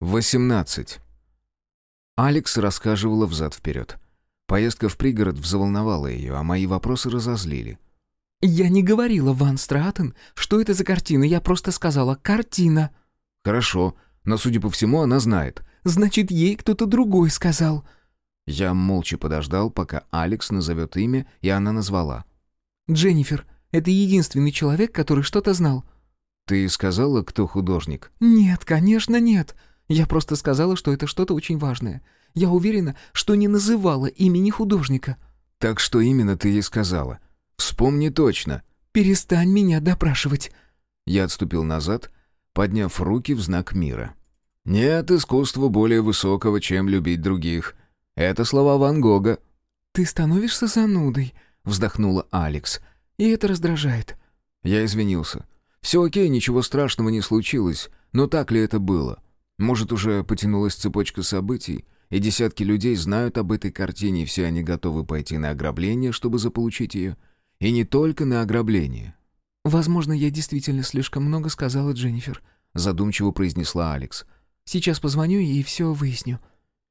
18. Алекс рассказывала взад-вперед. Поездка в пригород взволновала ее, а мои вопросы разозлили. «Я не говорила, Ван Стратен, что это за картина, я просто сказала «картина». «Хорошо, но, судя по всему, она знает». «Значит, ей кто-то другой сказал». Я молча подождал, пока Алекс назовет имя, и она назвала. «Дженнифер, это единственный человек, который что-то знал». «Ты сказала, кто художник?» «Нет, конечно, нет. Я просто сказала, что это что-то очень важное. Я уверена, что не называла имени художника». «Так что именно ты ей сказала? Вспомни точно». «Перестань меня допрашивать». Я отступил назад, подняв руки в знак мира. «Нет искусства более высокого, чем любить других. Это слова Ван Гога». «Ты становишься занудой», — вздохнула Алекс. «И это раздражает». Я извинился. «Все окей, ничего страшного не случилось. Но так ли это было? Может, уже потянулась цепочка событий, и десятки людей знают об этой картине, и все они готовы пойти на ограбление, чтобы заполучить ее. И не только на ограбление. «Возможно, я действительно слишком много сказала Дженнифер», — задумчиво произнесла Алекс. «Сейчас позвоню и все выясню».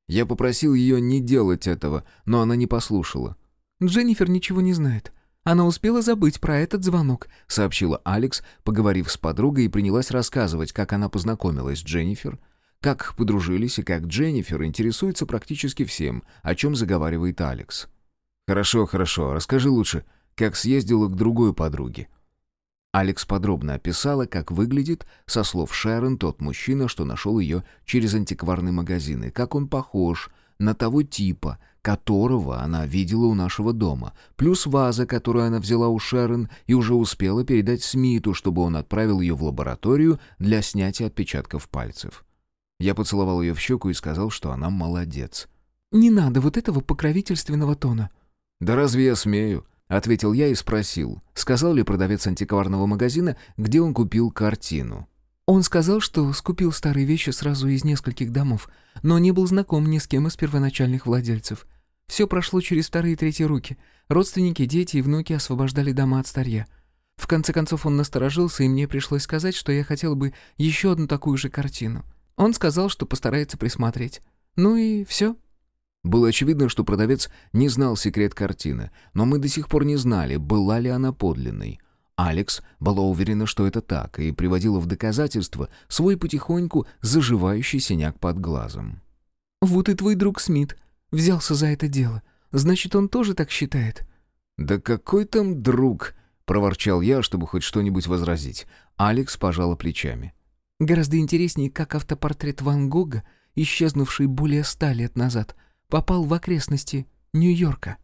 Я попросил ее не делать этого, но она не послушала. «Дженнифер ничего не знает. Она успела забыть про этот звонок», — сообщила Алекс, поговорив с подругой и принялась рассказывать, как она познакомилась с Дженнифер, как подружились и как Дженнифер интересуется практически всем, о чем заговаривает Алекс. «Хорошо, хорошо, расскажи лучше, как съездила к другой подруге». Алекс подробно описала, как выглядит, со слов Шерон, тот мужчина, что нашел ее через антикварный магазин, и как он похож на того типа, которого она видела у нашего дома, плюс ваза, которую она взяла у Шерон и уже успела передать Смиту, чтобы он отправил ее в лабораторию для снятия отпечатков пальцев. Я поцеловал ее в щеку и сказал, что она молодец. «Не надо вот этого покровительственного тона». «Да разве я смею?» — ответил я и спросил, сказал ли продавец антикварного магазина, где он купил картину. Он сказал, что скупил старые вещи сразу из нескольких домов, но не был знаком ни с кем из первоначальных владельцев. Все прошло через вторые и третьи руки. Родственники, дети и внуки освобождали дома от старья. В конце концов он насторожился, и мне пришлось сказать, что я хотел бы еще одну такую же картину. Он сказал, что постарается присмотреть. Ну и все. Было очевидно, что продавец не знал секрет картины, но мы до сих пор не знали, была ли она подлинной. Алекс была уверена, что это так, и приводила в доказательство свой потихоньку заживающий синяк под глазом. «Вот и твой друг Смит взялся за это дело. Значит, он тоже так считает?» «Да какой там друг?» — проворчал я, чтобы хоть что-нибудь возразить. Алекс пожала плечами. Гораздо интереснее, как автопортрет Ван Гога, исчезнувший более ста лет назад, попал в окрестности Нью-Йорка.